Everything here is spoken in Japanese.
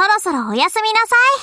そろそろおやすみなさい。